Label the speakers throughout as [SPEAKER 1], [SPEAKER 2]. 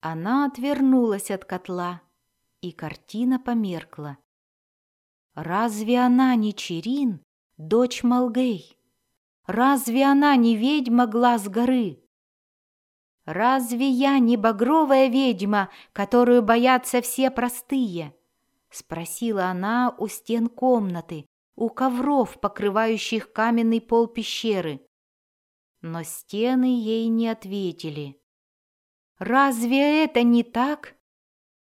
[SPEAKER 1] Она отвернулась от котла, и картина померкла. Разве она не Черин, дочь Малгей? Разве она не ведьма глаз горы? Разве я не багровая ведьма, которую боятся все простые? Спросила она у стен комнаты, у ковров, покрывающих каменный пол пещеры. Но стены ей не ответили. «Разве это не так?»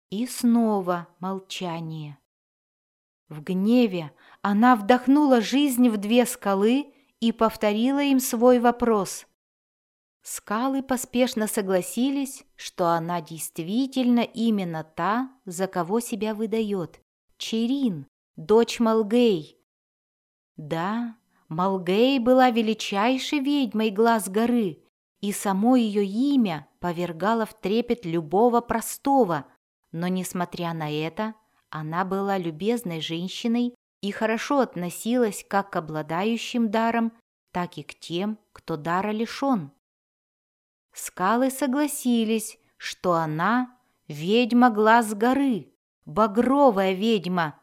[SPEAKER 1] И снова молчание. В гневе она вдохнула жизнь в две скалы и повторила им свой вопрос. Скалы поспешно согласились, что она действительно именно та, за кого себя выдает. Черин, дочь Малгей. Да, Малгей была величайшей ведьмой глаз горы, и само ее имя повергало в трепет любого простого, но, несмотря на это, она была любезной женщиной и хорошо относилась как к обладающим даром, так и к тем, кто дара лишен. Скалы согласились, что она — ведьма глаз горы, багровая ведьма,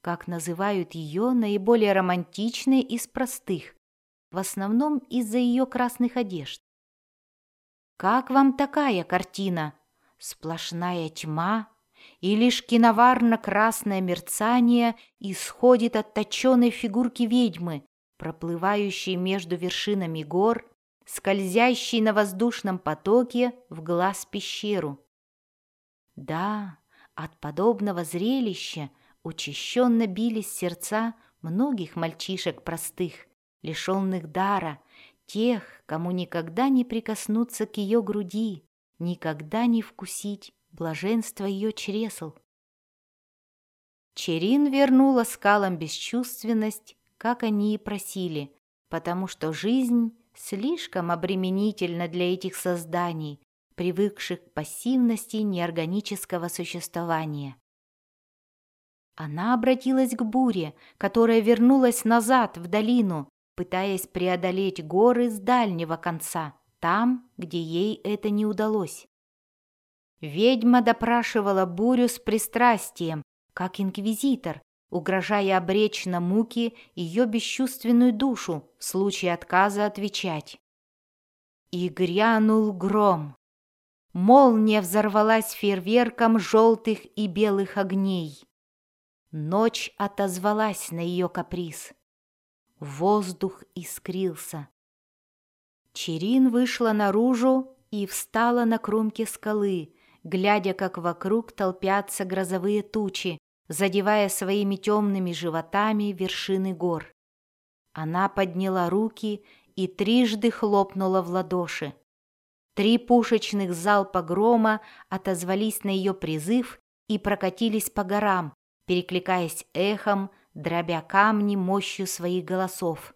[SPEAKER 1] как называют ее наиболее романтичные из простых, в основном из-за ее красных одежд. Как вам такая картина? Сплошная тьма, и лишь киноварно-красное мерцание исходит от точенной фигурки ведьмы, проплывающей между вершинами гор, скользящей на воздушном потоке в глаз пещеру. Да, от подобного зрелища Учащенно бились сердца многих мальчишек простых, лишенных дара, тех, кому никогда не прикоснуться к ее груди, никогда не вкусить блаженство ее чресл. Черин вернула скалам бесчувственность, как они и просили, потому что жизнь слишком обременительна для этих созданий, привыкших к пассивности неорганического существования. Она обратилась к буре, которая вернулась назад в долину, пытаясь преодолеть горы с дальнего конца, там, где ей это не удалось. Ведьма допрашивала бурю с пристрастием, как инквизитор, угрожая обречь на муки ее бесчувственную душу в случае отказа отвечать. И грянул гром. Молния взорвалась фейерверком желтых и белых огней. Ночь отозвалась на ее каприз. Воздух искрился. Черин вышла наружу и встала на кромке скалы, глядя, как вокруг толпятся грозовые тучи, задевая своими темными животами вершины гор. Она подняла руки и трижды хлопнула в ладоши. Три пушечных залпа грома отозвались на ее призыв и прокатились по горам, перекликаясь эхом, дробя камни мощью своих голосов.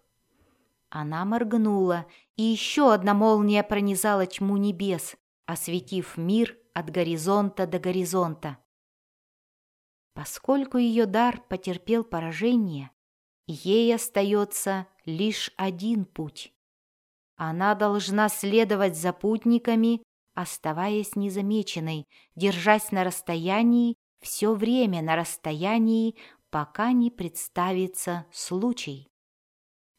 [SPEAKER 1] Она моргнула, и еще одна молния пронизала тьму небес, осветив мир от горизонта до горизонта. Поскольку ее дар потерпел поражение, ей остается лишь один путь. Она должна следовать за путниками, оставаясь незамеченной, держась на расстоянии все время на расстоянии, пока не представится случай.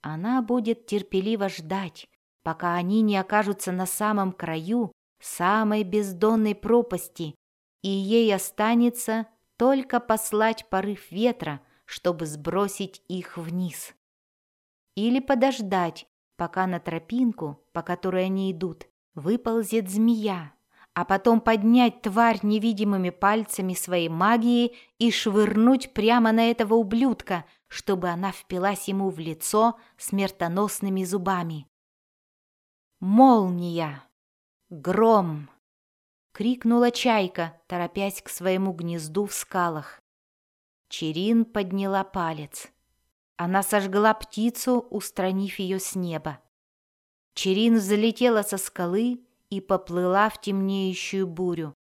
[SPEAKER 1] Она будет терпеливо ждать, пока они не окажутся на самом краю самой бездонной пропасти, и ей останется только послать порыв ветра, чтобы сбросить их вниз. Или подождать, пока на тропинку, по которой они идут, выползет змея, а потом поднять тварь невидимыми пальцами своей магии и швырнуть прямо на этого ублюдка, чтобы она впилась ему в лицо смертоносными зубами. «Молния! Гром!» — крикнула чайка, торопясь к своему гнезду в скалах. Черин подняла палец. Она сожгла птицу, устранив ее с неба. Черин залетела со скалы и поплыла в темнеющую бурю.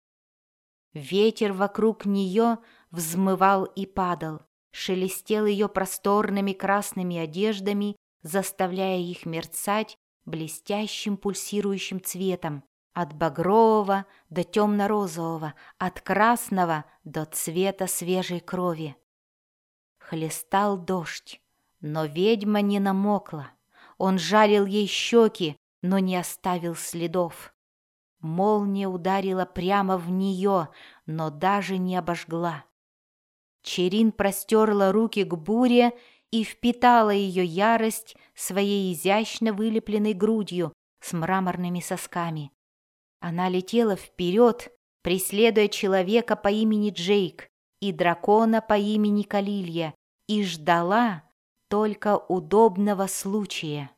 [SPEAKER 1] Ветер вокруг нее взмывал и падал, шелестел ее просторными красными одеждами, заставляя их мерцать блестящим пульсирующим цветом, от багрового до темно-розового, от красного до цвета свежей крови. Хлестал дождь, но ведьма не намокла. Он жарил ей щеки, но не оставил следов. Молния ударила прямо в нее, но даже не обожгла. Черин простерла руки к буре и впитала ее ярость своей изящно вылепленной грудью с мраморными сосками. Она летела вперед, преследуя человека по имени Джейк и дракона по имени Калилья, и ждала только удобного случая.